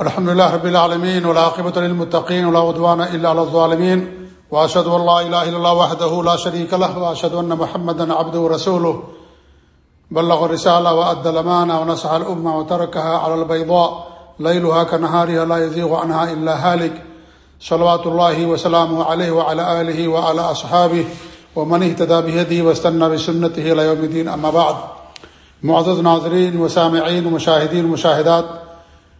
الحمد لله رب العالمين والعاقبة للمتقين ولا عدوان إلا على الظالمين وأشهد أن لا إله إلا الله وحده لا شريك له وأشهد أن محمدا عبده ورسوله بلغ الرسالة وأدى الأمانة ونصح الأمة وتركها على البيضاء ليلها كنهارها لا يزيغ عنها إلا هالك صلوات الله وسلامه عليه وعلى آله وعلى أصحابه ومن اهتدى بهديه واستنى بسنته إلى يوم الدين أما بعد۔ معزز ناظرین و سامعین و مشاہدین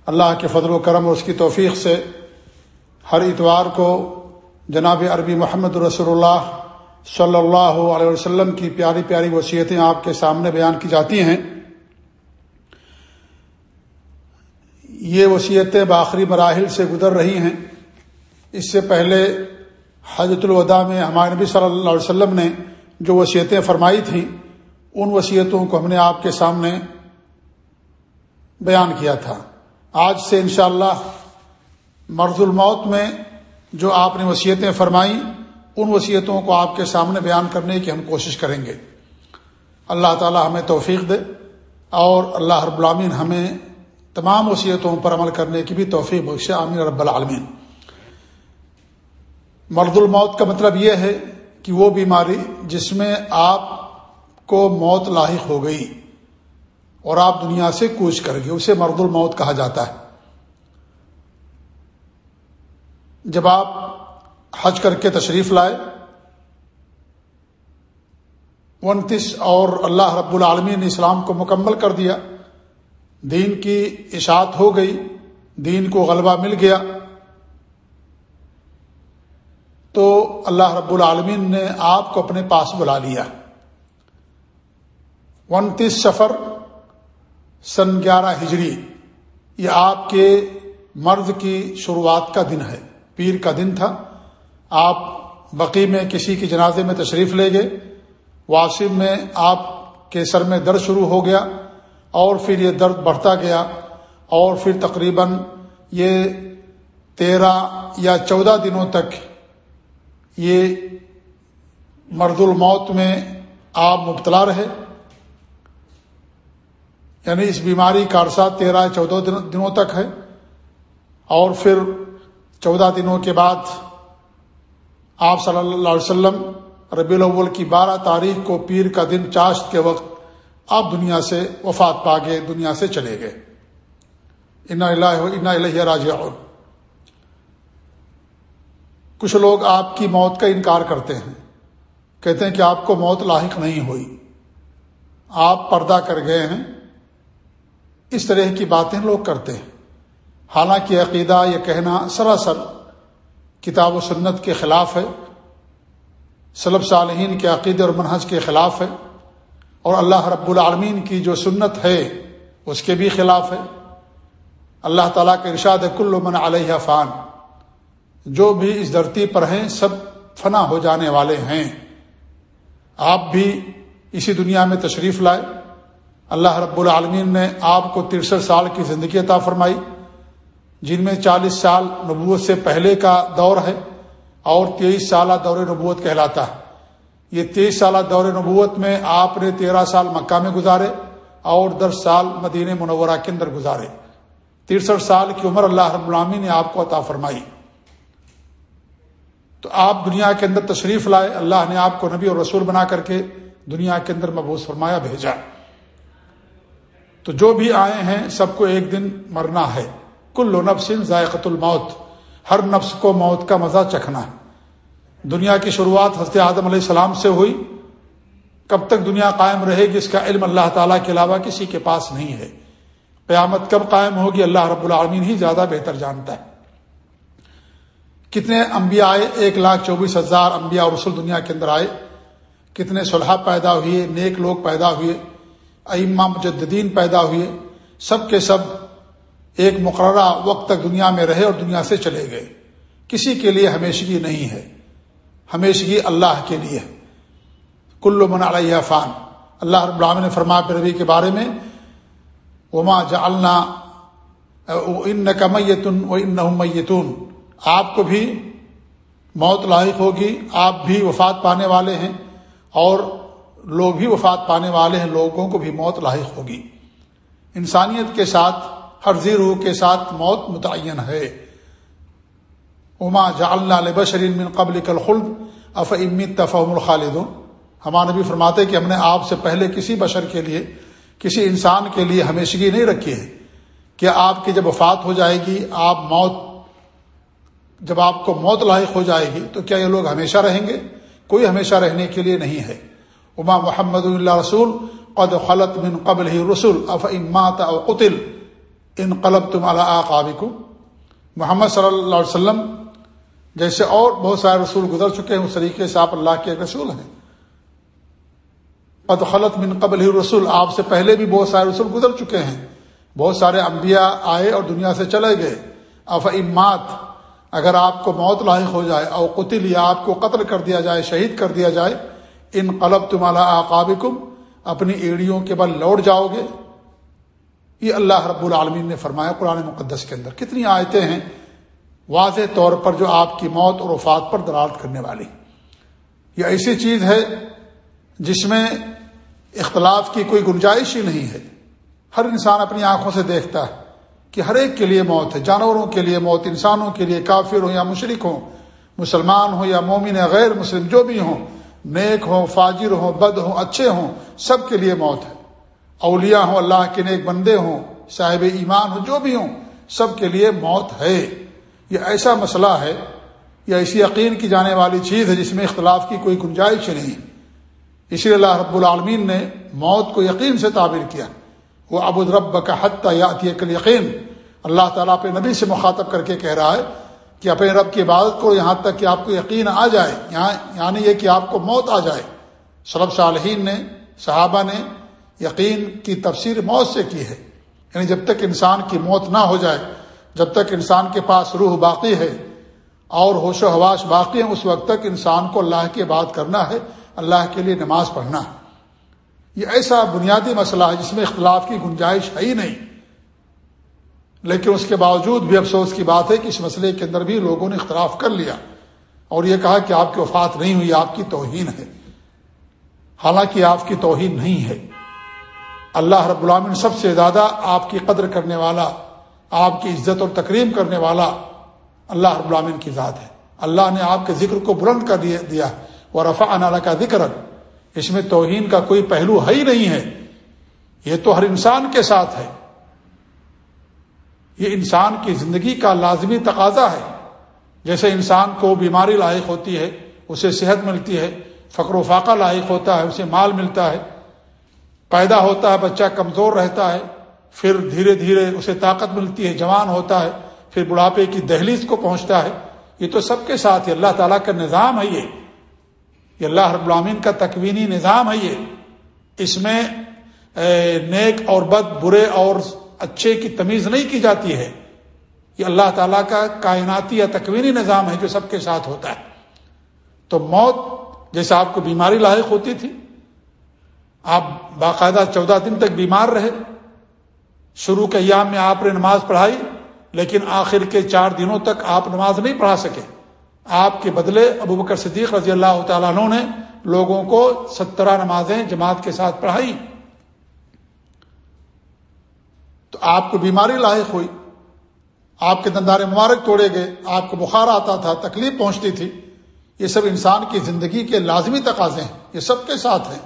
اللہ کے فضل و کرم اور اس کی توفیق سے ہر اتوار کو جناب عربی محمد رسول اللہ صلی اللہ علیہ وسلم کی پیاری پیاری وصیتیں آپ کے سامنے بیان کی جاتی ہیں۔ یہ وصیتیں بآخری مراحل سے گزر رہی ہیں۔ اس سے پہلے حضرت الوداع میں ہمارے نبی صلی اللہ علیہ وسلم نے جو وصیتیں فرمائی تھیں، ان وصیتوں کو ہم نے آپ کے سامنے بیان کیا تھا۔ آج سے انشاءاللہ اللہ مرض الموت میں جو آپ نے وصیتیں فرمائیں، ان وصیتوں کو آپ کے سامنے بیان کرنے کی ہم کوشش کریں گے۔ اللہ تعالی ہمیں توفیق دے اور اللہ رب العالمین ہمیں تمام وصیتوں پر عمل کرنے کی بھی توفیق بخش عامر رب العالمین۔ مرد الموت کا مطلب یہ ہے کہ وہ بیماری جس میں آپ کو موت لاحق ہو گئی۔ اور آپ دنیا سے کوچ کر گئے اسے مرد الموت کہا جاتا ہے۔ جب آپ حج کر کے تشریف لائے انتیس اور اللہ رب العالمین نے اسلام کو مکمل کر دیا۔ دین کی اشاعت ہو گئی، دین کو غلبہ مل گیا۔ تو اللہ رب العالمین نے آپ کو اپنے پاس بلا لیا۔ انتیس سفر سن گیارہ ہجری، یہ آپ کے مرد کی شروعات کا دن ہے، پیر کا دن تھا۔ آپ بقی میں کسی کی جنازے میں تشریف لے گئے واسم میں آپ کے سر میں درد شروع ہو گیا اور پھر یہ درد بڑھتا گیا اور پھر تقریباً یہ تیرہ یا چودہ دنوں تک یہ مرد الموت میں آپ مبتلا رہے۔ یعنی اس بیماری کا عرصہ تیرہ چودہ دنوں تک ہے۔ اور پھر چودہ دنوں کے بعد آپ صلی اللہ علیہ وسلم ربی الاول کی بارہ تاریخ کو پیر کا دن چاشت کے وقت آپ دنیا سے وفات پا گئے دنیا سے چلے گئے۔ انا انا الہ راج کچھ لوگ آپ کی موت کا انکار کرتے ہیں۔ کہتے ہیں کہ آپ کو موت لاحق نہیں ہوئی۔ آپ پردہ کر گئے ہیں۔ اس طرح کی باتیں لوگ کرتے ہیں۔ حالانکہ عقیدہ، یہ کہنا سراسر کتاب و سنت کے خلاف ہے۔ صلب صالحین کے عقید اور منحج کے خلاف ہے۔ اور اللہ رب العالمین کی جو سنت ہے، اس کے بھی خلاف ہے۔ اللہ تعالیٰ کے ارشاد کل من علیہ فان۔ جو بھی اس دھرتی پر ہیں، سب فنا ہو جانے والے ہیں۔ آپ بھی اسی دنیا میں تشریف لائے۔ اللہ رب العالمین نے آپ کو ترسٹھ سال کی زندگی عطا فرمائی، جن میں چالیس سال نبوت سے پہلے کا دور ہے اور تیئیس سالہ دور نبوت کہلاتا ہے۔ یہ تیئیس سالہ دور نبوت میں آپ نے تیرہ سال مکہ میں گزارے اور دس سال مدین منورہ کے اندر گزارے۔ ترسٹھ سال کی عمر اللہ رب العالمین نے آپ کو عطا فرمائی۔ تو آپ دنیا کے اندر تشریف لائے، اللہ نے آپ کو نبی اور رسول بنا کر کے دنیا کے اندر مبوس فرمایا، بھیجا۔ تو جو بھی آئے ہیں سب کو ایک دن مرنا ہے۔ کل نفس ذائقت الموت۔ ہر نفس کو موت کا مزہ چکھنا ہے۔ دنیا کی شروعات حضرت آدم علیہ السلام سے ہوئی۔ کب تک دنیا قائم رہے گی اس کا علم اللہ تعالیٰ کے علاوہ کسی کے پاس نہیں ہے۔ قیامت کب قائم ہوگی اللہ رب العالمین ہی زیادہ بہتر جانتا ہے۔ کتنے انبیاء آئے، ایک لاکھ چوبیس ہزار انبیاء اور رسول دنیا کے اندر آئے۔ کتنے صلحہ پیدا ہوئے، نیک لوگ پیدا ہوئے۔ ائمہ مجددین پیدا ہوئے، سب کے سب ایک مقررہ وقت تک دنیا میں رہے اور دنیا سے چلے گئے۔ کسی کے لیے ہمیشگی نہیں ہے، ہمیشگی اللہ کے لیے کل من علیہ فان۔ اللہ رب العالمین نے فرما ربی کے بارے میں، وما جعلنا ان کا میتن و ان میتون۔ آپ کو بھی موت لاحق ہوگی، آپ بھی وفات پانے والے ہیں اور لوگ بھی وفات پانے والے ہیں، لوگوں کو بھی موت لاحق ہوگی۔ انسانیت کے ساتھ ہر روح کے ساتھ موت متعین ہے۔ اما جا بشرین من قبل کلخلد اف امت تفہم الخالد ہمارے نبی فرماتے کہ ہم نے آپ سے پہلے کسی بشر کے لیے، کسی انسان کے لیے ہمیشگی نہیں رکھی ہے۔ کہ آپ کی جب وفات ہو جائے گی، آپ موت، جب آپ کو موت لاحق ہو جائے گی، تو کیا یہ لوگ ہمیشہ رہیں گے؟ کوئی ہمیشہ رہنے کے لیے نہیں ہے۔ اما محمد اللہ رسول قد خلط من قبل ہی رسول اف امات او قطل ان قلب تم اللہ محمد صلی اللہ علیہ وسلم جیسے اور بہت سارے رسول گزر چکے ہیں، اس طریقے سے آپ اللہ کے ایک رسول ہیں۔ قد خلط من قبل ہی رسول آپ سے پہلے بھی بہت سارے رسول گزر چکے ہیں۔ بہت سارے انبیاء آئے اور دنیا سے چلے گئے۔ اف امات اگر آپ کو موت لاحق ہو جائے او قتل یا آپ کو قتل کر دیا جائے، شہید کر دیا جائے ان قلب تمہارا آقابکم، اپنی ایڑیوں کے بل لوٹ جاؤ گے۔ یہ اللہ رب العالمین نے فرمایا قرآن مقدس کے اندر۔ کتنی آیتیں ہیں واضح طور پر جو آپ کی موت اور وفات پر درارت کرنے والی۔ یہ ایسی چیز ہے جس میں اختلاف کی کوئی گنجائش ہی نہیں ہے۔ ہر انسان اپنی آنکھوں سے دیکھتا ہے کہ ہر ایک کے لیے موت ہے۔ جانوروں کے لیے موت، انسانوں کے لیے کافر ہوں یا مشرق ہوں، مسلمان ہوں یا مومن غیر مسلم، جو بھی ہوں۔ نیک ہوں، فاجر ہوں، بد ہوں، اچھے ہوں، سب کے لیے موت ہے۔ اولیاء ہوں، اللہ کے نیک بندے ہوں، صاحب ایمان ہوں، جو بھی ہوں، سب کے لیے موت ہے۔ یہ ایسا مسئلہ ہے یہ ایسی یقین کی جانے والی چیز ہے جس میں اختلاف کی کوئی گنجائش نہیں۔ اسی لیے اللہ رب العالمین نے موت کو یقین سے تعبیر کیا۔ وہ ابود رب کا حت یاتی کل یقین اللہ تعالیٰ پہ نبی سے مخاطب کر کے کہہ رہا ہے کہ اپنے رب کی عبادت کو یہاں تک کہ آپ کو یقین آ جائے، یہاں یعنی یہ کہ آپ کو موت آ جائے۔ سلب صالحین نے، صحابہ نے یقین کی تفسیر موت سے کی ہے۔ یعنی جب تک انسان کی موت نہ ہو جائے، جب تک انسان کے پاس روح باقی ہے اور ہوش و حواش باقی ہیں، اس وقت تک انسان کو اللہ کی بات کرنا ہے، اللہ کے لیے نماز پڑھنا۔ ہے یہ ایسا بنیادی مسئلہ ہے جس میں اختلاف کی گنجائش ہے ہی نہیں۔ لیکن اس کے باوجود بھی افسوس کی بات ہے کہ اس مسئلے کے اندر بھی لوگوں نے اختلاف کر لیا اور یہ کہا کہ آپ کی وفات نہیں ہوئی، آپ کی توہین ہے۔ حالانکہ آپ کی توہین نہیں ہے۔ اللہ رب العالمین سب سے زیادہ آپ کی قدر کرنے والا، آپ کی عزت اور تکریم کرنے والا اللہ رب العالمین کی ذات ہے۔ اللہ نے آپ کے ذکر کو بلند کر دیا اور رفا انالا کا ذکر اس میں توہین کا کوئی پہلو ہے ہی نہیں ہے۔ یہ تو ہر انسان کے ساتھ ہے۔ یہ انسان کی زندگی کا لازمی تقاضا ہے۔ جیسے انسان کو بیماری لاحق ہوتی ہے، اسے صحت ملتی ہے، فقر و فاقہ لاحق ہوتا ہے، اسے مال ملتا ہے، پیدا ہوتا ہے، بچہ کمزور رہتا ہے، پھر دھیرے دھیرے اسے طاقت ملتی ہے، جوان ہوتا ہے، پھر بڑھاپے کی دہلیز کو پہنچتا ہے۔ یہ تو سب کے ساتھ اللہ تعالیٰ کا نظام ہے یہ۔ یہ اللہ رب العامین کا تکوینی نظام ہے یہ۔ اس میں نیک اور بد، برے اور اچھے کی تمیز نہیں کی جاتی ہے۔ یہ اللہ تعالیٰ کا کائناتی یا تکوینی نظام ہے جو سب کے ساتھ ہوتا ہے۔ تو موت جیسے آپ کو بیماری لاحق ہوتی تھی، آپ باقاعدہ چودہ دن تک بیمار رہے۔ شروع کے ایام میں آپ نے نماز پڑھائی، لیکن آخر کے چار دنوں تک آپ نماز نہیں پڑھا سکے۔ آپ کے بدلے ابو بکر صدیق رضی اللہ تعالیٰ عنہ نے لوگوں کو سترہ نمازیں جماعت کے ساتھ پڑھائی تو آپ کو بیماری لاحق ہوئی، آپ کے دندار مبارک توڑے گئے، آپ کو بخار آتا تھا، تکلیف پہنچتی تھی، یہ سب انسان کی زندگی کے لازمی تقاضے ہیں، یہ سب کے ساتھ ہیں۔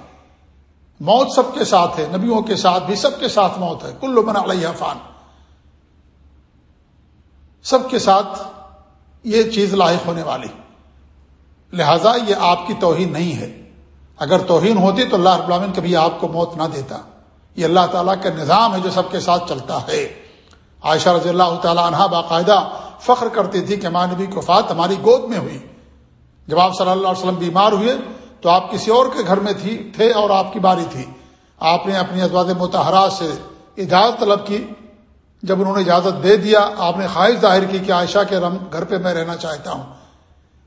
موت سب کے ساتھ ہے، نبیوں کے ساتھ بھی سب کے ساتھ موت ہے۔ کل من علیہ فان۔ سب کے ساتھ یہ چیز لاحق ہونے والی۔ لہذا یہ آپ کی توہین نہیں ہے۔ اگر توہین ہوتی تو اللہ رب العالمین کبھی آپ کو موت نہ دیتا۔ یہ اللہ تعالیٰ کا نظام ہے جو سب کے ساتھ چلتا ہے۔ عائشہ رضی اللہ تعالیٰ عنہ باقاعدہ فخر کرتی تھی کہ ماں نبی کو فات ہماری گود میں ہوئی۔ جب آپ صلی اللہ علیہ وسلم بیمار ہوئے تو آپ کسی اور کے گھر میں تھی، تھے اور آپ کی باری تھی۔ آپ نے اپنی ازواج متحرات سے اجازت طلب کی۔ جب انہوں نے اجازت دے دیا، آپ نے خواہش ظاہر کی کہ عائشہ کے رم گھر پہ میں رہنا چاہتا ہوں۔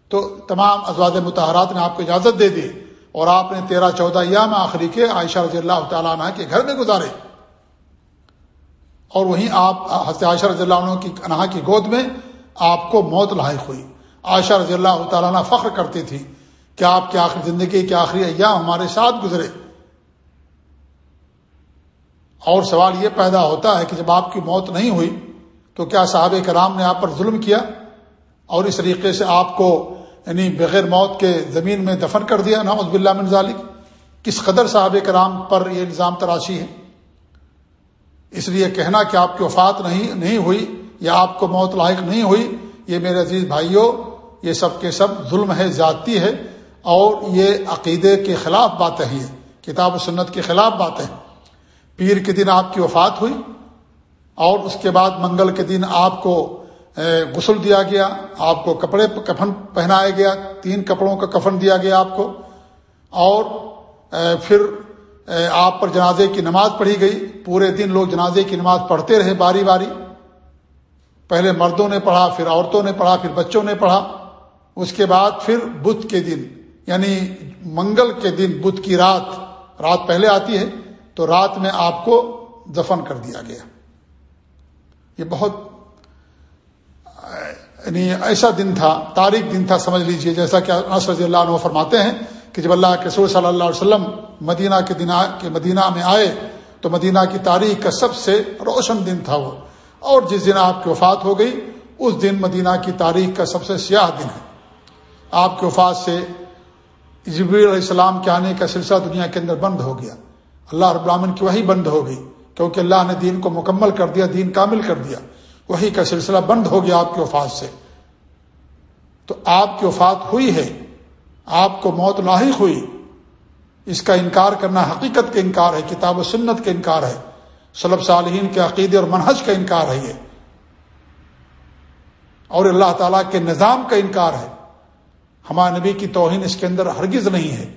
تو تمام ازواج متحرات نے آپ کو اجازت دے دی۔ اور آپ نے تیرہ چودہ ایام آخری کے عائشہ رضی اللہ تعالیٰ عنہ کے گھر میں گزارے۔ اور وہیں آپ حضرت عائشہ رضی اللہ عنہ کی انہا کی گود میں آپ کو موت لاحق ہوئی۔ عائشہ رضی اللہ تعالیٰ عنہ فخر کرتی تھی کہ آپ کی آخری زندگی کے آخری ایام ہمارے ساتھ گزرے۔ اور سوال یہ پیدا ہوتا ہے کہ جب آپ کی موت نہیں ہوئی تو کیا صحابہ کرام نے آپ پر ظلم کیا؟ اور اس طریقے سے آپ کو یعنی بغیر موت کے زمین میں دفن کر دیا نعوذ باللہ من ذالک۔ کس قدر صحابہ کرام پر یہ نظام تراشی ہے؟ اس لیے کہنا کہ آپ کی وفات نہیں نہیں ہوئی یا آپ کو موت لاحق نہیں ہوئی، یہ میرے عزیز بھائیوں، یہ سب کے سب ظلم ہے، زیادتی ہے۔ اور یہ عقیدے کے خلاف باتیں ہیں، کتاب و سنت کے خلاف باتیں۔ پیر کے دن آپ کی وفات ہوئی اور اس کے بعد منگل کے دن آپ کو غسل دیا گیا، آپ کو کپڑے کفن پہنایا گیا، تین کپڑوں کا کفن دیا گیا آپ کو۔ اور پھر آپ پر جنازے کی نماز پڑھی گئی۔ پورے دن لوگ جنازے کی نماز پڑھتے رہے باری باری۔ پہلے مردوں نے پڑھا، پھر عورتوں نے پڑھا، پھر بچوں نے پڑھا۔ اس کے بعد پھر بدھ کے دن یعنی منگل کے دن، بدھ کی رات رات پہلے آتی ہے، تو رات میں آپ کو دفن کر دیا گیا۔ یہ بہت یعنی ایسا دن تھا، تاریخ دن تھا، سمجھ لیجیے، جیسا کہ رضی اللہ عنہ فرماتے ہیں کہ جب اللہ کے سور صلی اللہ علیہ وسلم مدینہ کے دن کے مدینہ میں آئے، تو مدینہ کی تاریخ کا سب سے روشن دن تھا وہ۔ اور جس دن آپ کی وفات ہو گئی، اس دن مدینہ کی تاریخ کا سب سے سیاہ دن ہے۔ آپ کی وفات سے جبیر علیہ السلام کے آنے کا سلسلہ دنیا کے اندر بند ہو گیا۔ اللہ رب العالمین کی وہی بند ہو گئی، کیونکہ اللہ نے دین کو مکمل کر دیا، دین کامل کر دیا۔ وہی کا سلسلہ بند ہو گیا آپ کی وفات سے۔ تو آپ کی وفات ہوئی ہے۔ آپ کو موت لاحق ہوئی۔ اس کا انکار کرنا حقیقت کا انکار ہے، کتاب و سنت کا انکار ہے۔ صلب صالحین کے عقیدے اور منحج کا انکار ہے یہ۔ اور اللہ تعالیٰ کے نظام کا انکار ہے۔ ہمارے نبی کی توہین اس کے اندر ہرگز نہیں ہے۔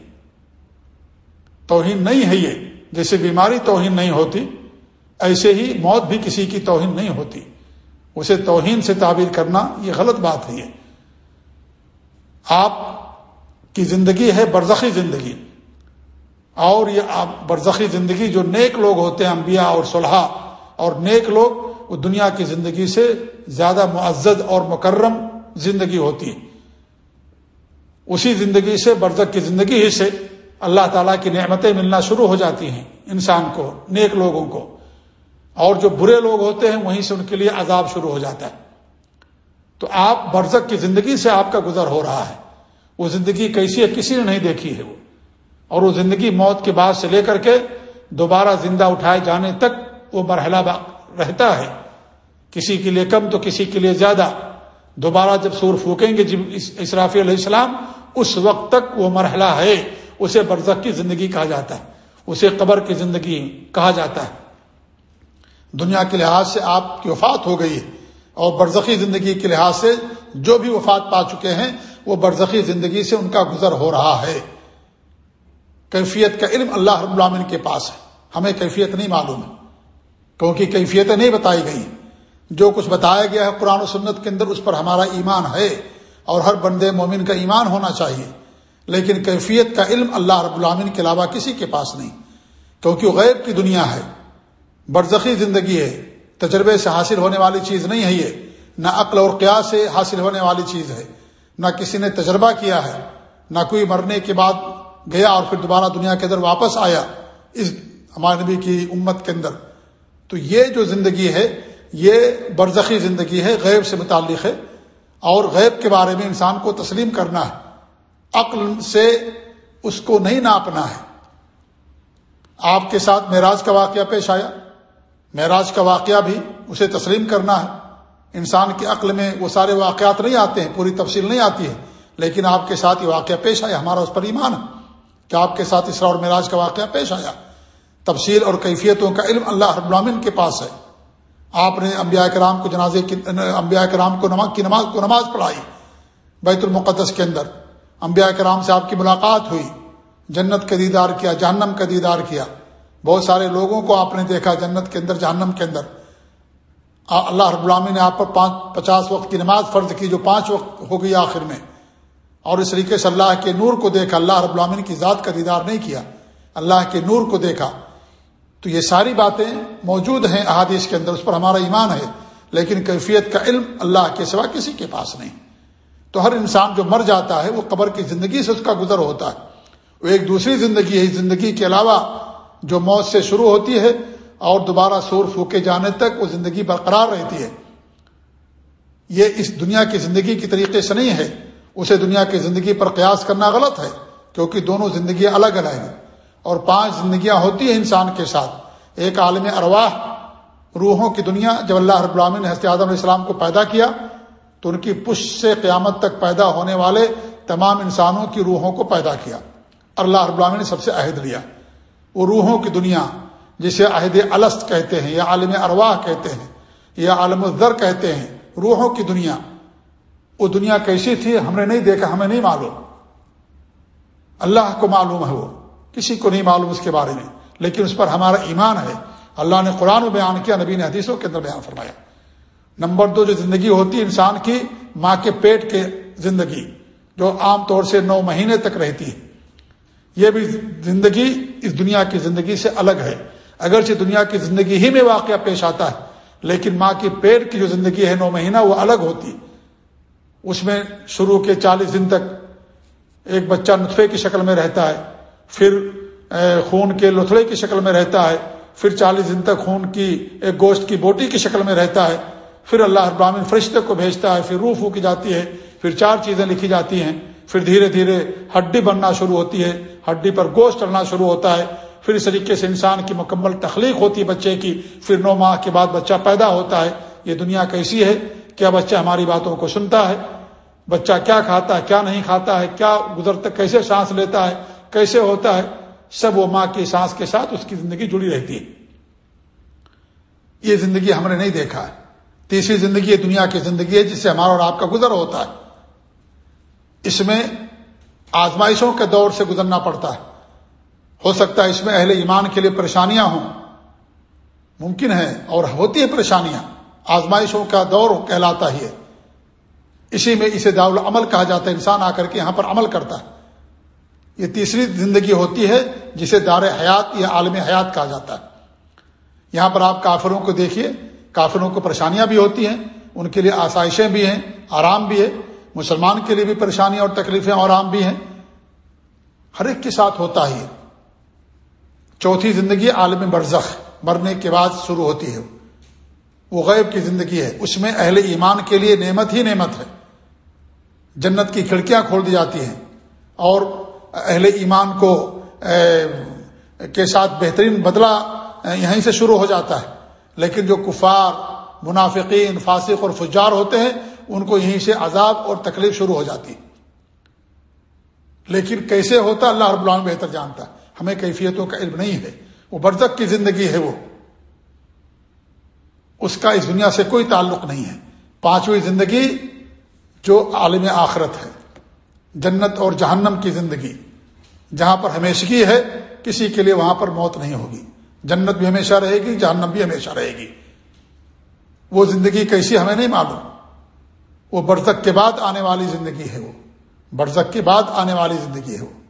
توہین نہیں ہے یہ۔ جیسے بیماری توہین نہیں ہوتی، ایسے ہی موت بھی کسی کی توہین نہیں ہوتی۔ اسے توہین سے تعبیر کرنا یہ غلط بات ہے یہ۔ آپ کی زندگی ہے برزخی زندگی۔ اور یہ برزخی زندگی جو نیک لوگ ہوتے ہیں، انبیاء اور صلحہ اور نیک لوگ، وہ دنیا کی زندگی سے زیادہ معزز اور مکرم زندگی ہوتی ہے اسی زندگی سے، برزخ کی زندگی ہی سے اللہ تعالیٰ کی نعمتیں ملنا شروع ہو جاتی ہیں انسان کو، نیک لوگوں کو۔ اور جو برے لوگ ہوتے ہیں وہیں سے ان کے لیے عذاب شروع ہو جاتا ہے۔ تو آپ برزخ کی زندگی سے آپ کا گزر ہو رہا ہے۔ وہ زندگی کیسی ہے کسی نے نہیں دیکھی ہے وہ۔ اور وہ زندگی موت کے بعد سے لے کر کے دوبارہ زندہ اٹھائے جانے تک وہ مرحلہ رہتا ہے۔ کسی کے لیے کم تو کسی کے لیے زیادہ۔ دوبارہ جب سور پھونکیں گے جب اسرافی علیہ السلام، اس وقت تک وہ مرحلہ ہے۔ اسے برزخ کی زندگی کہا جاتا ہے۔ اسے قبر کی زندگی کہا جاتا ہے۔ دنیا کے لحاظ سے آپ کی وفات ہو گئی ہے اور برزخی زندگی کے لحاظ سے جو بھی وفات پا چکے ہیں، وہ برزخی زندگی سے ان کا گزر ہو رہا ہے۔ کیفیت کا علم اللہ رب العامن کے پاس ہے۔ ہمیں کیفیت نہیں معلوم ہے۔ کیونکہ کیفیتیں نہیں بتائی گئی جو کچھ بتایا گیا ہے قرآن و سنت کے اندر، اس پر ہمارا ایمان ہے اور ہر بندے مومن کا ایمان ہونا چاہیے۔ لیکن کیفیت کا علم اللہ رب العامن کے علاوہ کسی کے پاس نہیں۔ کیونکہ وہ غیب کی دنیا ہے۔ برزخی زندگی ہے۔ تجربے سے حاصل ہونے والی چیز نہیں ہے یہ۔ نہ عقل اور قیاس سے حاصل ہونے والی چیز ہے۔ نہ کسی نے تجربہ کیا ہے۔ نہ کوئی مرنے کے بعد گیا اور پھر دوبارہ دنیا کے اندر واپس آیا اس ہمارے نبی کی امت کے اندر۔ تو یہ جو زندگی ہے، یہ برزخی زندگی ہے، غیب سے متعلق ہے۔ اور غیب کے بارے میں انسان کو تسلیم کرنا ہے۔ عقل سے اس کو نہیں ناپنا ہے۔ آپ کے ساتھ معراج کا واقعہ پیش آیا۔ معراج کا واقعہ بھی اسے تسلیم کرنا ہے۔ انسان کے عقل میں وہ سارے واقعات نہیں آتے ہیں، پوری تفصیل نہیں آتی ہے، لیکن آپ کے ساتھ یہ واقعہ پیش آیا، ہمارا اس پر ایمان ہے۔ کہ آپ کے ساتھ اسرا اور معراج کا واقعہ پیش آیا؟ تفصیل اور کیفیتوں کا علم اللہ رب العالمین کے پاس ہے۔ آپ نے انبیاء کرام کو جنازے کی، انبیاء کرام کو نماز، کی نماز، کو نماز پڑھائی بیت المقدس کے اندر۔ انبیاء کرام سے آپ کی ملاقات ہوئی، جنت کا دیدار کیا، جہنم کا دیدار کیا۔ بہت سارے لوگوں کو آپ نے دیکھا جنت کے اندر، جہنم کے اندر۔ اللہ رب العامی نے آپ پر پانچ، پچاس وقت کی نماز فرض کی جو پانچ وقت ہو گئی آخر میں۔ اور اس طریقے سے اللہ کے نور کو دیکھا، اللہ رب العامن کی ذات کا دیدار نہیں کیا۔ اللہ کے نور کو دیکھا۔ تو یہ ساری باتیں موجود ہیں احادیث کے اندر، اس پر ہمارا ایمان ہے۔ لیکن کیفیت کا علم اللہ کے سوا کسی کے پاس نہیں۔ تو ہر انسان جو مر جاتا ہے، وہ قبر کی زندگی سے اس کا گزر ہوتا ہے۔ وہ ایک دوسری زندگی ہے۔ زندگی کے علاوہ جو موت سے شروع ہوتی ہے اور دوبارہ سور پھونکے جانے تک وہ زندگی برقرار رہتی ہے۔ یہ اس دنیا کی زندگی کی طریقے سے نہیں ہے۔ اسے دنیا کی زندگی پر قیاس کرنا غلط ہے، کیونکہ دونوں زندگیاں الگ الگ ہیں۔ اور پانچ زندگیاں ہوتی ہیں انسان کے ساتھ۔ ایک عالم ارواح، روحوں کی دنیا جب اللہ رب العالمین نے حضرت آدم علیہ السلام کو پیدا کیا، تو ان کی پش سے قیامت تک پیدا ہونے والے تمام انسانوں کی روحوں کو پیدا کیا۔ اللہ رب العالمین نے سب سے عہد لیا۔ وہ روحوں کی دنیا جسے عہد الست کہتے ہیں یا عالم ارواح کہتے ہیں یا عالم الذر کہتے ہیں، روحوں کی دنیا۔ وہ دنیا کیسی تھی ہم نے نہیں دیکھا، ہمیں نہیں معلوم۔ اللہ کو معلوم ہے وہ، کسی کو نہیں معلوم اس کے بارے میں۔ لیکن اس پر ہمارا ایمان ہے۔ اللہ نے قرآن میں بیان کیا، نبی نے حدیثوں کے اندر بیان فرمایا۔ نمبر دو، جو زندگی ہوتی ہے انسان کی، ماں کے پیٹ کے زندگی، جو عام طور سے نو مہینے تک رہتی ہے۔ یہ بھی زندگی اس دنیا کی زندگی سے الگ ہے۔ اگرچہ دنیا کی زندگی ہی میں واقعہ پیش آتا ہے، لیکن ماں کی پیٹ کی جو زندگی ہے نو مہینہ وہ الگ ہوتی۔ اس میں شروع کے چالیس دن تک ایک بچہ نطفے کی شکل میں رہتا ہے، پھر خون کے لتھڑے کی شکل میں رہتا ہے، پھر چالیس دن تک خون کی ایک گوشت کی بوٹی کی شکل میں رہتا ہے، پھر اللہ ابراہین فرشتے کو بھیجتا ہے، پھر روح پھونکی جاتی ہے، پھر چار چیزیں لکھی جاتی ہیں۔ پھر دھیرے دھیرے ہڈی بننا شروع ہوتی ہے، ہڈی پر گوشت چڑھنا شروع ہوتا ہے۔ پھر اس طریقے سے انسان کی مکمل تخلیق ہوتی ہے بچے کی۔ پھر نو ماہ کے بعد بچہ پیدا ہوتا ہے۔ یہ دنیا کیسی ہے کیا بچہ ہماری باتوں کو سنتا ہے؟ بچہ کیا کھاتا ہے، کیا نہیں کھاتا ہے، کیا گزرتا، کیسے سانس لیتا ہے، کیسے ہوتا ہے؟ سب وہ ماں کی سانس کے ساتھ اس کی زندگی جڑی رہتی ہے۔ یہ زندگی ہم نے نہیں دیکھا ہے۔ تیسری زندگی یہ دنیا کی زندگی ہے جس سے ہمارا اور آپ کا گزر ہوتا ہے۔ اس میں آزمائشوں کے دور سے گزرنا پڑتا ہے۔ ہو سکتا ہے اس میں اہل ایمان کے لیے پریشانیاں ہوں۔ ممکن ہے اور ہوتی ہیں پریشانیاں۔ آزمائشوں کا دور کہلاتا ہی ہے۔ اسی میں اسے دار العمل کہا جاتا ہے۔ انسان آ کر کے یہاں پر عمل کرتا ہے۔ یہ تیسری زندگی ہوتی ہے جسے دار حیات یا عالم حیات کہا جاتا ہے۔ یہاں پر آپ کافروں کو دیکھیے۔ کافروں کو پریشانیاں بھی ہوتی ہیں۔ ان کے لیے آسائشیں بھی ہیں۔ آرام بھی ہے۔ مسلمان کے لیے بھی پریشانیاں اور تکلیفیں اور آرام بھی ہیں۔ ہر ایک کے ساتھ ہوتا ہی چوتھی زندگی عالم برزخ، مرنے کے بعد شروع ہوتی ہے۔ وہ غیب کی زندگی ہے۔ اس میں اہل ایمان کے لیے نعمت ہی نعمت ہے۔ جنت کی کھڑکیاں کھول دی جاتی ہیں۔ اور اہل ایمان کو کے ساتھ بہترین بدلہ یہیں سے شروع ہو جاتا ہے۔ لیکن جو کفار، منافقین، فاسق اور فجار ہوتے ہیں ان کو یہیں سے عذاب اور تکلیف شروع ہو جاتی۔ لیکن کیسے ہوتا اللہ رب العالمین بہتر جانتا ہمیں کیفیتوں کا علم نہیں ہے۔ وہ برزک کی زندگی ہے وہ۔ اس کا اس دنیا سے کوئی تعلق نہیں ہے۔ پانچویں زندگی جو عالم آخرت ہے۔ جنت اور جہنم کی زندگی۔ جہاں پر ہمیشگی ہے، کسی کے لیے وہاں پر موت نہیں ہوگی۔ جنت بھی ہمیشہ رہے گی، جہنم بھی ہمیشہ رہے گی۔ وہ زندگی کیسی ہمیں نہیں معلوم۔ وہ برزک کے بعد آنے والی زندگی ہے وہ۔ برزک کے بعد آنے والی زندگی ہے وہ۔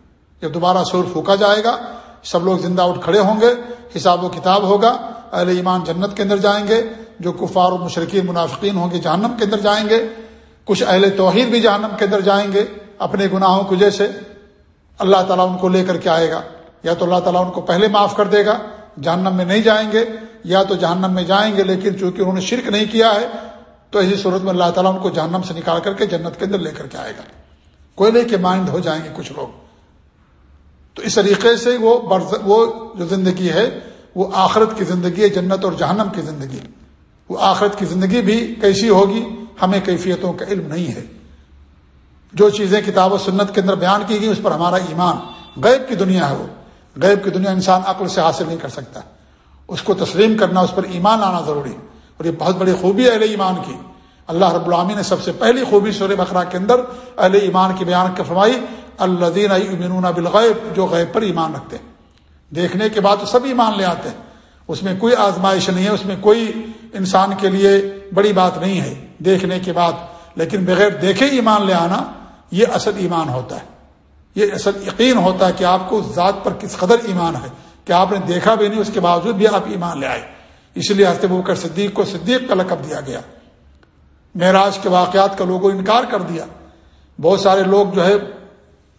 جب دوبارہ سور پھونکا جائے گا، سب لوگ زندہ اٹھ کھڑے ہوں گے، حساب و کتاب ہوگا، اہل ایمان جنت کے اندر جائیں گے، جو کفار و مشرقین منافقین ہوں گے، جہنم کے اندر جائیں گے، کچھ اہل توحید بھی جہنم کے اندر جائیں گے، اپنے گناہوں کی وجہ سے۔ اللہ تعالیٰ ان کو لے کر کے آئے گا۔ یا تو اللہ تعالیٰ ان کو پہلے معاف کر دے گا، جہنم میں نہیں جائیں گے، یا تو جہنم میں جائیں گے، لیکن چونکہ انہوں نے شرک نہیں کیا ہے تو ایسی صورت میں اللہ تعالیٰ ان کو جہنم سے نکال کر کے جنت کے اندر لے کر کے آئے گا۔ کوئی نہیں کہ مائنڈ ہو جائیں گے کچھ لوگ۔ تو اس طریقے سے وہ وہ جو زندگی ہے، وہ آخرت کی زندگی ہے، جنت اور جہنم کی زندگی۔ وہ آخرت کی زندگی بھی کیسی ہوگی؟ ہمیں کیفیتوں کا علم نہیں ہے۔ جو چیزیں کتاب و سنت کے اندر بیان کی گئی اس پر ہمارا ایمان غیب کی دنیا ہے وہ۔ غیب کی دنیا انسان عقل سے حاصل نہیں کر سکتا۔ اس کو تسلیم کرنا، اس پر ایمان لانا ضروری۔ اور یہ بہت بڑی خوبی ہے اہل ایمان کی۔ اللہ رب العامی نے سب سے پہلی خوبی سور بقرہ کے اندر اہل ایمان کی بیان کے فرمائی الدین امین بالغیب، جو غیب پر ایمان رکھتے ہیں۔ دیکھنے کے بعد تو سب ایمان لے آتے ہیں۔ اس میں کوئی آزمائش نہیں ہے، اس میں کوئی انسان کے لیے بڑی بات نہیں ہے۔ دیکھنے کے بعد، لیکن بغیر دیکھے ایمان لے آنا، یہ اصل ایمان ہوتا ہے۔ یہ اصل یقین ہوتا ہے کہ آپ کو ذات پر کس قدر ایمان ہے۔ کہ آپ نے دیکھا بھی نہیں، اس کے باوجود بھی آپ ایمان لے آئے۔ اس لیے حضرت بکر صدیق کو صدیق کا لقب دیا گیا۔ معراج کے واقعات کا لوگوں انکار کر دیا۔ بہت سارے لوگ جو ہے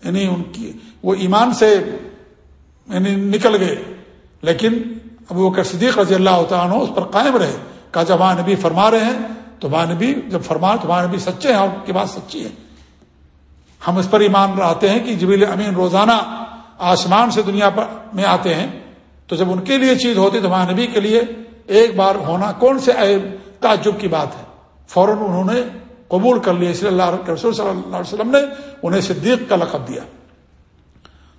یعنی ان کی، وہ ایمان سے یعنی نکل گئے۔ لیکن ابو بکر صدیق رضی اللہ عنہ اس پر قائم رہے۔ کہا، جب وہاں نبی فرما رہے ہیں، تو وہاں نبی جب فرما تو وہاں نبی سچے ہیں، اور کی بات سچی ہے۔ ہم اس پر ایمان رہتے ہیں کہ جبیل امین روزانہ آسمان سے دنیا پر میں آتے ہیں۔ تو جب ان کے لیے چیز ہوتی تو وہاں نبی کے لیے ایک بار ہونا کون سے تعجب کی بات ہے؟ فوراً انہوں نے قبول کر لیا، اس لیے اللہ رسول صلی اللہ علیہ وسلم نے انہیں صدیق کا لقب دیا۔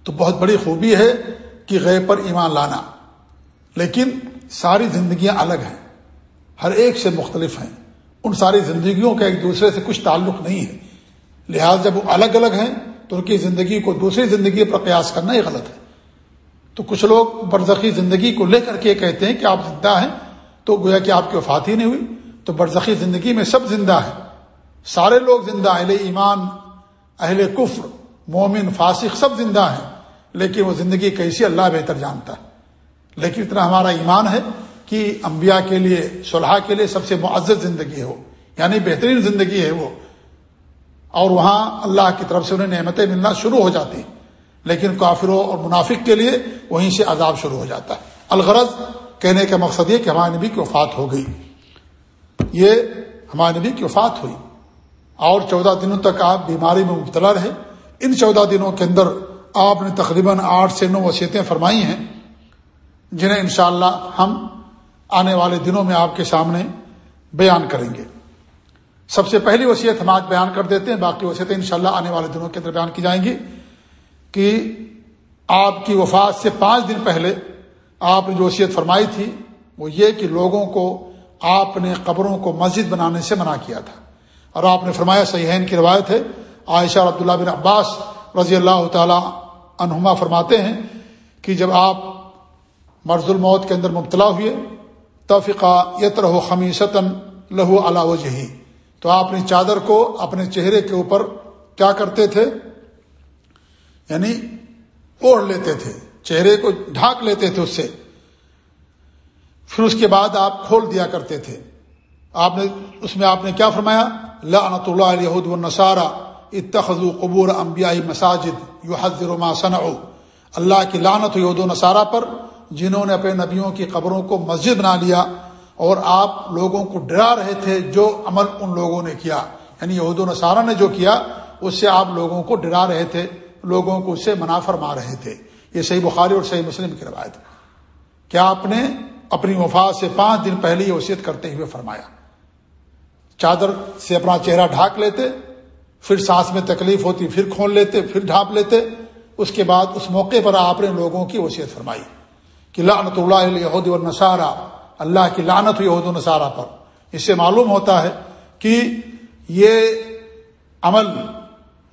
تو بہت بڑی خوبی ہے کہ غیب پر ایمان لانا۔ لیکن ساری زندگیاں الگ ہیں، ہر ایک سے مختلف ہیں۔ ان ساری زندگیوں کا ایک دوسرے سے کچھ تعلق نہیں ہے۔ لہٰذا جب وہ الگ الگ ہیں، تو ان کی زندگی کو دوسری زندگی پر قیاس کرنا ہی غلط ہے۔ تو کچھ لوگ برزخی زندگی کو لے کر کے کہتے ہیں کہ آپ زندہ ہیں، تو گویا کہ آپ کی وفات ہی نہیں ہوئی۔ تو برزخی زندگی میں سب زندہ ہیں۔ سارے لوگ زندہ اہل ایمان، اہل کفر، مومن، فاسق سب زندہ ہیں۔ لیکن وہ زندگی کیسی اللہ بہتر جانتا ہے۔ لیکن اتنا ہمارا ایمان ہے کہ انبیاء کے لیے صلحہ کے لیے سب سے معزز زندگی ہو یعنی بہترین زندگی ہے وہ۔ اور وہاں اللہ کی طرف سے انہیں نعمتیں ملنا شروع ہو جاتی لیکن کافروں اور منافق کے لیے وہیں سے عذاب شروع ہو جاتا ہے۔ الغرض کہنے کا مقصد یہ کہ ہمارے نبی کی وفات ہو گئی۔ یہ ہمارے نبی کی وفات ہوئی۔ اور چودہ دنوں تک آپ بیماری میں مبتلا رہے۔ ان چودہ دنوں کے اندر آپ نے تقریباً آٹھ سے نو وصیتیں فرمائی ہیں، جنہیں انشاءاللہ ہم آنے والے دنوں میں آپ کے سامنے بیان کریں گے۔ سب سے پہلی وصیت ہم آج بیان کر دیتے ہیں، باقی وصیتیں انشاءاللہ آنے والے دنوں کے اندر بیان کی جائیں گی۔ کہ آپ کی وفات سے پانچ دن پہلے آپ نے جو وصیت فرمائی تھی وہ یہ کہ لوگوں کو آپ نے قبروں کو مسجد بنانے سے منع کیا تھا۔ اور آپ نے فرمایا صحیح کی روایت ہے، عائشہ عبداللہ بن عباس رضی اللہ تعالی عنہما فرماتے ہیں کہ جب آپ مرض الموت کے اندر مبتلا ہوئے توفقہ یت رہو خمیستاً لہو علاو جہی تو آپ نے چادر کو اپنے چہرے کے اوپر کیا کرتے تھے؟ یعنی اوڑھ لیتے تھے، چہرے کو ڈھانک لیتے تھے اس سے۔ پھر اس کے بعد آپ کھول دیا کرتے تھے۔ آپ نے، اس میں آپ نے کیا فرمایا؟ لعنت اللہ علیہ نصارہ اتخذو قبور انبیائی مساجد یو حضر ما اللہ کی لعنت یہود و نصارہ پر، جنہوں نے اپنے نبیوں کی قبروں کو مسجد بنا لیا اور آپ لوگوں کو ڈرا رہے تھے جو عمل ان لوگوں نے کیا۔ یعنی یہود و نصارہ نے جو کیا، اس سے آپ لوگوں کو ڈرا رہے تھے۔ لوگوں کو اس سے منافر رہے تھے۔ یہ صحیح بخاری اور صحیح مسلم کی روایت کیا آپ نے اپنی وفات سے پانچ دن پہلے یہ وصیت کرتے ہوئے فرمایا؟ چادر سے اپنا چہرہ ڈھانک لیتے، پھر سانس میں تکلیف ہوتی، پھر کھول لیتے، پھر ڈھانپ لیتے۔ اس کے بعد اس موقع پر آپ نے لوگوں کی وصیت فرمائی کہ لعنت اللہ یہود النصارہ اللہ کی لعنت یہود النصارہ پر۔ اس سے معلوم ہوتا ہے کہ یہ عمل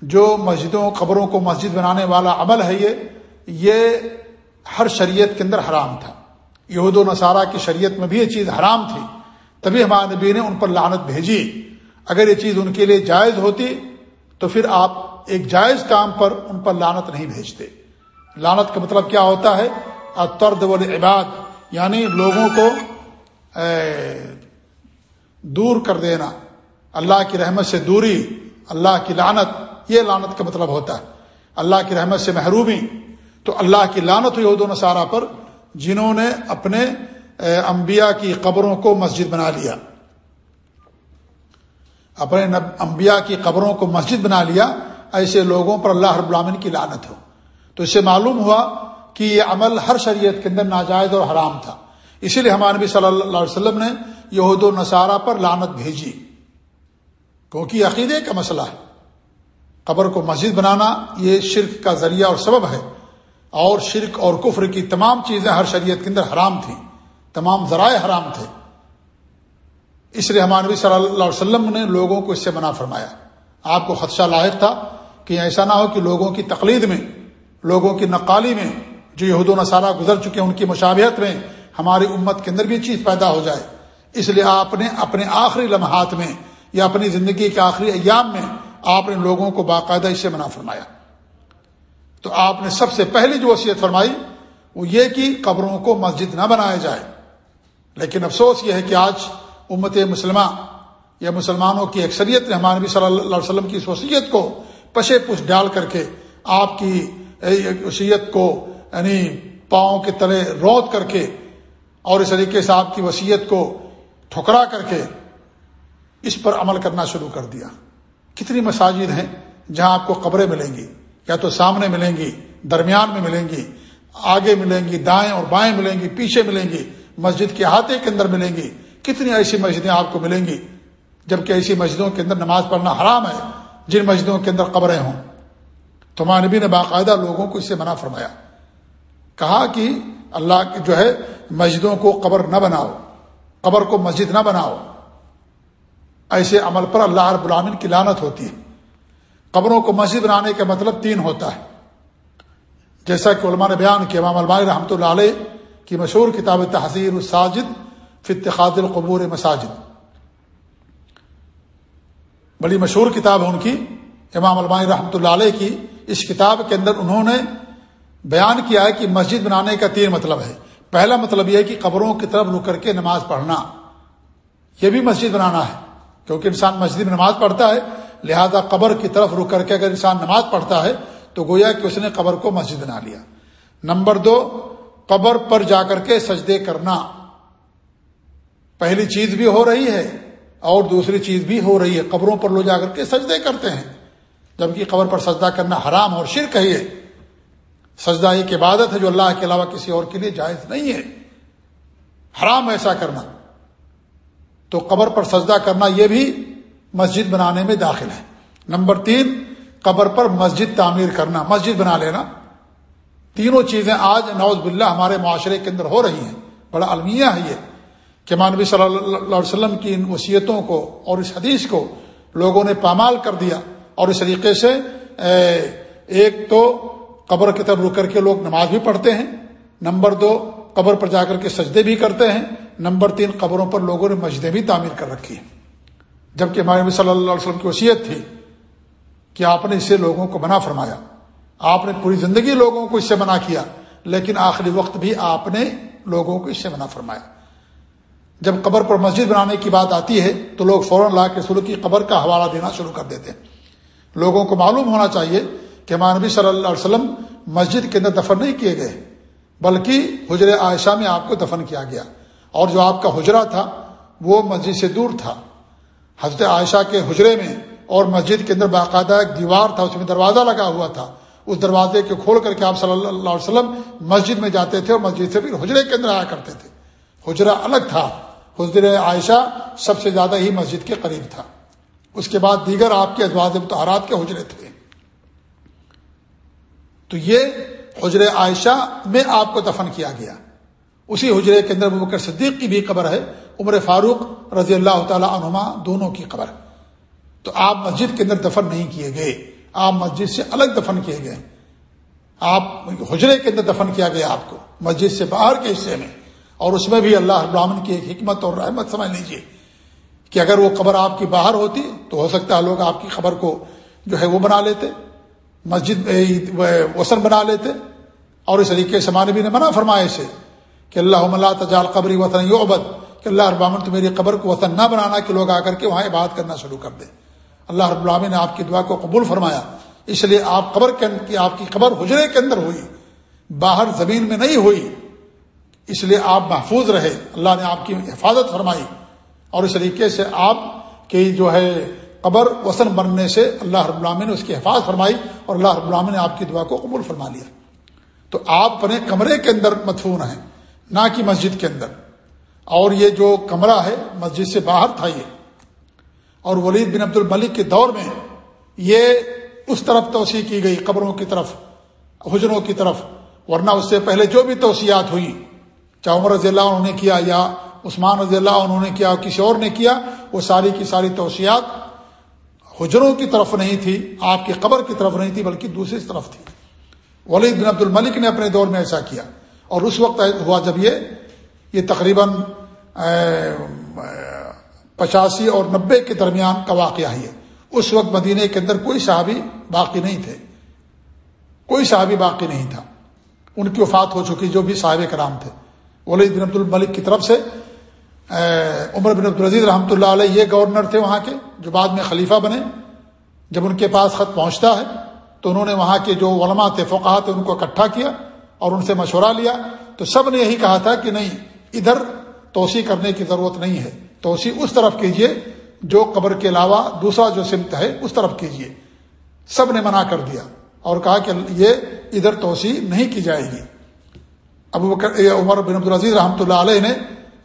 جو مسجدوں، قبروں کو مسجد بنانے والا عمل ہے یہ یہ ہر شریعت کے اندر حرام تھا۔ یہود و نصارہ کی شریعت میں بھی یہ چیز حرام تھی۔ تبھی ہمارے نبی نے ان پر لعنت بھیجی۔ اگر یہ چیز ان کے لیے جائز ہوتی تو پھر آپ ایک جائز کام پر ان پر لانت نہیں بھیجتے۔ لانت کا مطلب کیا ہوتا ہے؟ ترد عباد یعنی لوگوں کو دور کر دینا۔ اللہ کی رحمت سے دوری، اللہ کی لانت یہ لانت کا مطلب ہوتا ہے۔ اللہ کی رحمت سے محرومی۔ تو اللہ کی لانت ہوئی دونوں سارا پر، جنہوں نے اپنے انبیاء کی قبروں کو مسجد بنا لیا۔ اپنے انبیاء کی قبروں کو مسجد بنا لیا۔ ایسے لوگوں پر اللہ رب العالمین کی لانت ہو۔ تو اس سے معلوم ہوا کہ یہ عمل ہر شریعت کے اندر ناجائز اور حرام تھا۔ اسی لیے ہمارے نبی صلی اللہ علیہ وسلم نے یہود و نصارہ پر لانت بھیجی۔ کیونکہ عقیدے کا مسئلہ ہے۔ قبر کو مسجد بنانا یہ شرک کا ذریعہ اور سبب ہے۔ اور شرک اور کفر کی تمام چیزیں ہر شریعت کے اندر حرام تھیں۔ تمام ذرائع حرام تھے۔ اس لیے ہمارے نبی صلی اللہ علیہ وسلم نے لوگوں کو اس سے منع فرمایا۔ آپ کو خدشہ لاحق تھا کہ ایسا نہ ہو کہ لوگوں کی تقلید میں، لوگوں کی نقالی میں جو یہود و نصارہ گزر چکے ہیں، ان کی مشابہت میں ہماری امت کے اندر بھی چیز پیدا ہو جائے۔ اس لیے آپ نے اپنے آخری لمحات میں یا اپنی زندگی کے آخری ایام میں آپ نے لوگوں کو باقاعدہ اس سے منع فرمایا۔ تو آپ نے سب سے پہلی جو وصیت فرمائی وہ یہ کہ قبروں کو مسجد نہ بنایا جائے۔ لیکن افسوس یہ ہے کہ آج امت مسلمہ یا مسلمانوں کی اکثریت نے ہمارے نبی صلی اللہ علیہ وسلم کی اس وصیت کو پشے پش ڈال کر کے آپ کی وصیت کو یعنی پاؤں کے تلے روت کر کے اور اس طریقے سے آپ کی وصیت کو ٹھکرا کر کے اس پر عمل کرنا شروع کر دیا۔ کتنی مساجد ہیں جہاں آپ کو قبریں ملیں گی، یا تو سامنے ملیں گی، درمیان میں ملیں گی، آگے ملیں گی، دائیں اور بائیں ملیں گی، پیچھے ملیں گی، مسجد کے ہاتھے کے اندر ملیں گی، کتنی ایسی مسجدیں آپ کو ملیں گی؟ جبکہ ایسی مسجدوں کے اندر نماز پڑھنا حرام ہے، جن مسجدوں کے اندر قبریں ہوں۔ تو مانبی نے باقاعدہ لوگوں کو اس سے منع فرمایا، کہا کہ اللہ جو ہے، مسجدوں کو قبر نہ بناؤ، قبر کو مسجد نہ بناؤ۔ ایسے عمل پر اللہ رب العامن کی لانت ہوتی ہے۔ قبروں کو مسجد بنانے کا مطلب تین ہوتا ہے۔ جیسا کہ علماء نے بیان کیا، امام المائی رحمۃ اللہ علیہ کی مشہور کتاب تحصیر الساجد فتخاد القبور مساجد۔ بڑی مشہور کتاب ہے ان کی۔ امام المائی رحمۃ اللہ علیہ کی اس کتاب کے اندر انہوں نے بیان کیا ہے کہ مسجد بنانے کا تین مطلب ہے۔ پہلا مطلب یہ ہے کہ قبروں کی طرف رک کر کے نماز پڑھنا۔ یہ بھی مسجد بنانا ہے۔ کیونکہ انسان مسجد میں نماز پڑھتا ہے، لہذا قبر کی طرف رک کر کے اگر انسان نماز پڑھتا ہے، تو گویا کہ اس نے قبر کو مسجد بنا لیا۔ نمبر دو، قبر پر جا کر کے سجدے کرنا۔ پہلی چیز بھی ہو رہی ہے اور دوسری چیز بھی ہو رہی ہے۔ قبروں پر لوگ جا کر کے سجدے کرتے ہیں۔ جبکہ قبر پر سجدہ کرنا حرام اور شرک ہے یہ۔ سجدہ ایک عبادت ہے جو اللہ کے علاوہ کسی اور کے لیے جائز نہیں ہے۔ حرام ایسا کرنا۔ تو قبر پر سجدہ کرنا یہ بھی مسجد بنانے میں داخل ہے۔ نمبر تین، قبر پر مسجد تعمیر کرنا، مسجد بنا لینا۔ تینوں چیزیں آج نوز باللہ ہمارے معاشرے کے اندر ہو رہی ہیں۔ بڑا المیہ ہے یہ کہ مانوی صلی اللہ علیہ وسلم کی ان وصیتوں کو اور اس حدیث کو لوگوں نے پامال کر دیا اور اس طریقے سے ایک تو قبر کی طرف رک کر کے لوگ نماز بھی پڑھتے ہیں۔ نمبر دو، قبر پر جا کر کے سجدے بھی کرتے ہیں۔ نمبر تین قبروں پر لوگوں نے مسجدیں بھی تعمیر کر رکھی ہیں۔ جبکہ ہمارے صلی اللہ علیہ وسلم کی وصیت تھی کہ آپ نے اسے لوگوں کو منع فرمایا۔ آپ نے پوری زندگی لوگوں کو اس سے منع کیا، لیکن آخری وقت بھی آپ نے لوگوں کو اس سے منع فرمایا۔ جب قبر پر مسجد بنانے کی بات آتی ہے تو لوگ فوراً لا کے سلو کی قبر کا حوالہ دینا شروع کر دیتے ہیں۔ لوگوں کو معلوم ہونا چاہیے کہ مانبی صلی اللہ علیہ وسلم مسجد کے اندر دفن نہیں کیے گئے، بلکہ حجر عائشہ میں آپ کو دفن کیا گیا۔ اور جو آپ کا حجرہ تھا، وہ مسجد سے دور تھا۔ حضرت عائشہ کے حجرے میں اور مسجد کے اندر باقاعدہ ایک دیوار تھا، اس میں دروازہ لگا ہوا تھا۔ اس دروازے کے کھول کر کے آپ صلی اللہ علیہ وسلم مسجد میں جاتے تھے اور مسجد سے پھر حجرے کے اندر آیا کرتے تھے۔ حجرہ الگ تھا۔ حضر عائشہ سب سے زیادہ ہی مسجد کے قریب تھا۔ اس کے بعد دیگر آپ کے ازواج متحرات کے حجرے تھے۔ تو یہ حجر عائشہ میں آپ کو دفن کیا گیا۔ اسی حجرے کے اندر بکر صدیق کی بھی قبر ہے، عمر فاروق رضی اللہ تعالی عنہما دونوں کی قبر تو آپ مسجد کے اندر دفن نہیں کیے گئے۔ آپ مسجد سے الگ دفن کیے گئے۔ آپ حجرے کے اندر دفن کیا گیا آپ کو، مسجد سے باہر کے حصے میں۔ اور اس میں بھی اللہ ابراہن کی ایک حکمت اور رحمت سمجھ لیجیے کہ اگر وہ قبر آپ کی باہر ہوتی تو ہو سکتا ہے لوگ آپ کی خبر کو جو ہے وہ بنا لیتے، مسجد وسن بنا لیتے اور اس طریقے سے مانبی نے منع فرمایا اسے۔ کہ اللہ اللہ تجال قبری وطن یوبد کہ اللہ ابامن تو میری قبر کو وطن نہ بنانا، کہ لوگ آ کر کے وہاں عبادت کرنا شروع کر دیں۔ اللہ رب العالمین نے آپ کی دعا کو قبول فرمایا۔ اس لیے آپ قبر کے آپ کی قبر حجرے کے اندر ہوئی، باہر زمین میں نہیں ہوئی۔ اس لیے آپ محفوظ رہے۔ اللہ نے آپ کی حفاظت فرمائی۔ اور اس طریقے سے آپ کی جو ہے قبر وسن بننے سے اللہ رب العالمین نے اس کی حفاظت فرمائی اور اللہ رب العالمین نے آپ کی دعا کو قبول فرما لیا۔ تو آپ اپنے کمرے کے اندر مدفون ہیں۔ نہ کہ مسجد کے اندر۔ اور یہ جو کمرہ ہے، مسجد سے باہر تھا یہ۔ اور ولید بن عبد الملک کے دور میں یہ اس طرف توسیع کی گئی، قبروں کی طرف، حجروں کی طرف۔ ورنہ اس سے پہلے جو بھی توسیعات ہوئی، چاہے عمر رضی اللہ انہوں نے کیا یا عثمان رضی اللہ انہوں نے کیا، کسی اور نے کیا، وہ ساری کی ساری توسیعات حجروں کی طرف نہیں تھی، آپ کی قبر کی طرف نہیں تھی، بلکہ دوسری طرف تھی۔ ولید بن عبد الملک نے اپنے دور میں ایسا کیا۔ اور اس وقت ہوا جب یہ یہ تقریباً پچاسی اور نبے کے درمیان کا واقعہ ہے اس وقت مدینے کے اندر کوئی صحابی باقی نہیں تھے۔ کوئی صحابی باقی نہیں تھا۔ ان کی وفات ہو چکی، جو بھی صاحب کرام تھے۔ ولید بن عبد الملک کی طرف سے عمر بن عبدالعزیز رحمۃ اللہ علیہ یہ گورنر تھے وہاں کے، جو بعد میں خلیفہ بنے۔ جب ان کے پاس خط پہنچتا ہے، تو انہوں نے وہاں کے جو علماء تھے فقہ تھے، ان کو اکٹھا کیا۔ اور ان سے مشورہ لیا تو سب نے یہی کہا تھا کہ نہیں، ادھر توسیع کرنے کی ضرورت نہیں ہے۔ توسیع اس طرف کیجیے جو قبر کے علاوہ دوسرا جو سمت ہے، اس طرف کیجیے سب نے منع کر دیا اور کہا کہ یہ ادھر توسیع نہیں کی جائے گی۔ ابو بکر عمر بن عبدالعزیز رحمۃ اللہ علیہ نے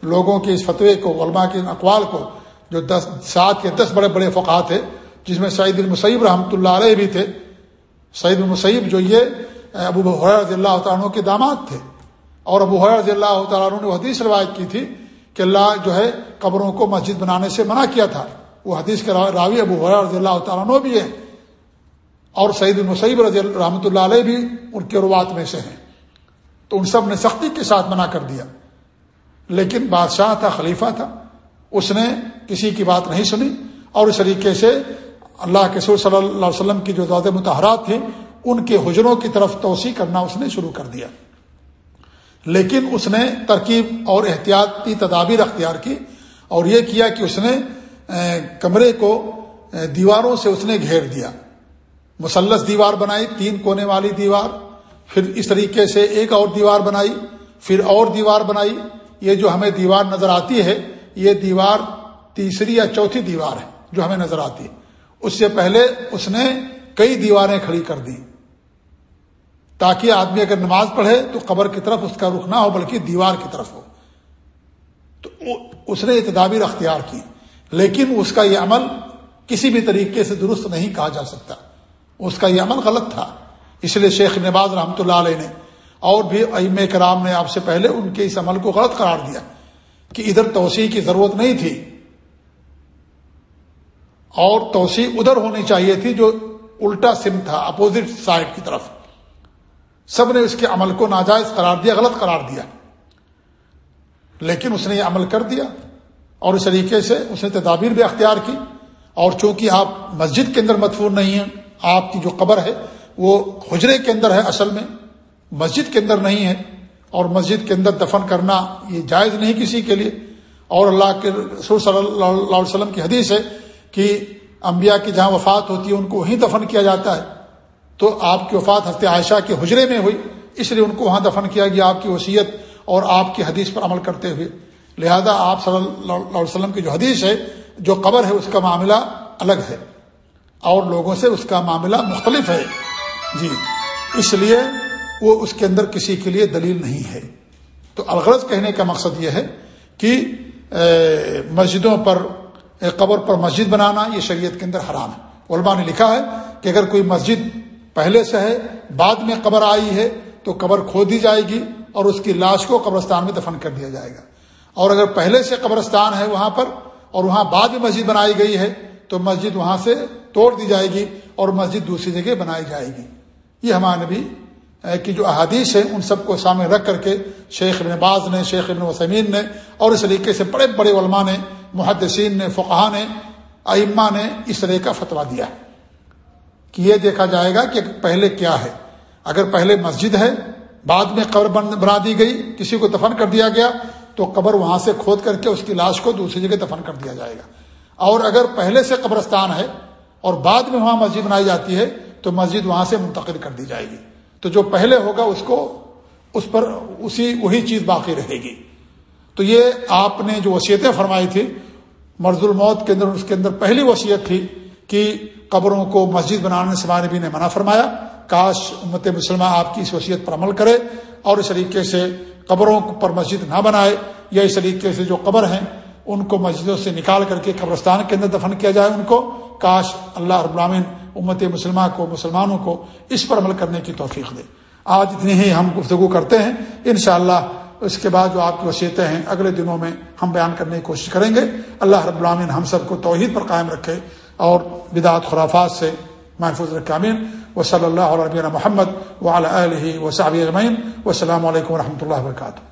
لوگوں کے اس فتوے کو، علماء کے اقوال کو، جو دس، سات کے دس بڑے بڑے فقات تھے، جس میں سعید المسیب رحمۃ اللہ علیہ بھی تھے۔ سعید المسیب جو یہ ابو رضی اللہ تعالیٰ کے داماد تھے۔ اور ابو رضی اللہ تعالیٰ نے حدیث روایت کی تھی کہ اللہ جو ہے قبروں کو مسجد بنانے سے منع کیا تھا۔ وہ حدیث کے راوی ابو رضی اللہ تعالیٰ بھی ہے۔ اور سعید المسیب رضی رحمۃ اللہ علیہ بھی ان کے روات میں سے ہیں۔ تو ان سب نے سختی کے ساتھ منع کر دیا۔ لیکن بادشاہ تھا، خلیفہ تھا۔ اس نے کسی کی بات نہیں سنی۔ اور اس طریقے سے اللہ کے سور صلی اللہ علیہ وسلم کی جو زیاد متحرات تھیں ان کے حجروں کی طرف توسیع کرنا اس نے شروع کر دیا۔ لیکن اس نے ترکیب اور احتیاطی تدابیر اختیار کی اور یہ کیا کہ اس نے کمرے کو دیواروں سے اس نے گھیر دیا۔ مسلس دیوار بنائی، تین کونے والی دیوار، پھر اس طریقے سے ایک اور دیوار بنائی، پھر اور دیوار بنائی۔ یہ جو ہمیں دیوار نظر آتی ہے، یہ دیوار تیسری یا چوتھی دیوار ہے جو ہمیں نظر آتی ہے۔ اس سے پہلے اس نے کئی دیواریں کھڑی کر دی۔ تاکہ آدمی اگر نماز پڑھے تو قبر کی طرف اس کا رخ نہ ہو، بلکہ دیوار کی طرف ہو۔ تو اس نے تدابیر اختیار کی۔ لیکن اس کا یہ عمل کسی بھی طریقے سے درست نہیں کہا جا سکتا۔ اس کا یہ عمل غلط تھا۔ اس لیے شیخ نواز رحمۃ اللہ علیہ نے اور بھی ام کرام نے آپ سے پہلے ان کے اس عمل کو غلط قرار دیا کہ ادھر توسیع کی ضرورت نہیں تھی اور توسیع ادھر ہونی چاہیے تھی جو الٹا سم تھا اپوزٹ سائڈ کی طرف۔ سب نے اس کے عمل کو ناجائز قرار دیا، غلط قرار دیا۔ لیکن اس نے یہ عمل کر دیا اور اس طریقے سے اس نے تدابیر بھی اختیار کی۔ اور چونکہ آپ مسجد کے اندر مدفون نہیں ہیں، آپ کی جو قبر ہے، وہ حجرے کے اندر ہے اصل میں۔ مسجد کے اندر نہیں ہے۔ اور مسجد کے اندر دفن کرنا یہ جائز نہیں کسی کے لیے۔ اور اللہ کے رسول صلی اللہ علیہ وسلم کی حدیث ہے کہ انبیاء کی جہاں وفات ہوتی ہے، ان کو وہیں دفن کیا جاتا ہے۔ تو آپ کی وفات ہفتے عائشہ کے حجرے میں ہوئی، اس لیے ان کو وہاں دفن کیا گیا، آپ کی وصیت اور آپ کی حدیث پر عمل کرتے ہوئے۔ لہذا آپ صلی اللہ علیہ وسلم کی جو حدیث ہے، جو قبر ہے، اس کا معاملہ الگ ہے۔ اور لوگوں سے اس کا معاملہ مختلف ہے۔ جی اس لیے وہ اس کے اندر کسی کے لیے دلیل نہیں ہے۔ تو الغرض کہنے کا مقصد یہ ہے کہ مسجدوں پر قبر پر مسجد بنانا یہ شریعت کے اندر حرام ہے۔ علماء نے لکھا ہے کہ اگر کوئی مسجد پہلے سے ہے، بعد میں قبر آئی ہے، تو قبر کھو دی جائے گی اور اس کی لاش کو قبرستان میں دفن کر دیا جائے گا۔ اور اگر پہلے سے قبرستان ہے وہاں پر اور وہاں بعد میں مسجد بنائی گئی ہے، تو مسجد وہاں سے توڑ دی جائے گی اور مسجد دوسری جگہ بنائی جائے گی۔ یہ ہمارے نبی کی جو احادیث ہے ان سب کو سامنے رکھ کر کے شیخ ابن باز نے، شیخ ابن وسمین نے اور اس طریقے سے بڑے بڑے علماء نے محدثین نے فقہ نے، ائمہ نے اس طرح کا فتویٰ دیا کہ یہ دیکھا جائے گا کہ پہلے کیا ہے۔ اگر پہلے مسجد ہے، بعد میں قبر بنا دی گئی، کسی کو دفن کر دیا گیا، تو قبر وہاں سے کھود کر کے اس کی لاش کو دوسری جگہ دفن کر دیا جائے گا۔ اور اگر پہلے سے قبرستان ہے اور بعد میں وہاں مسجد بنائی جاتی ہے، تو مسجد وہاں سے منتقل کر دی جائے گی۔ تو جو پہلے ہوگا، اس کو، اس پر اسی، وہی چیز باقی رہے گی۔ تو یہ آپ نے جو وصیتیں فرمائی تھی، مرض الموت کے اندر، اس کے اندر پہلی وصیت تھی کہ قبروں کو مسجد بنانے سے ہمارے نبی نے منع فرمایا۔ کاش امت مسلمہ آپ کی اس وصیت پر عمل کرے اور اس طریقے سے قبروں پر مسجد نہ بنائے یا اس طریقے سے جو قبر ہیں، ان کو مسجدوں سے نکال کر کے قبرستان کے اندر دفن کیا جائے ان کو۔ کاش اللہ رب العالمین امت مسلمہ کو، مسلمانوں کو اس پر عمل کرنے کی توفیق دے۔ آج اتنی ہی ہم گفتگو کرتے ہیں۔ انشاءاللہ اس کے بعد جو آپ کی وصیتیں ہیں، اگلے دنوں میں ہم بیان کرنے کی کوشش کریں گے۔ اللہ رب العالمین ہم سب کو توحید پر قائم رکھے اور بدعت خرافات سے محفوظ رکامین و صلی اللہ علیہ محمد و علیہ و صابی اجمعین۔ و علیکم و رحمۃ اللہ وبرکاتہ۔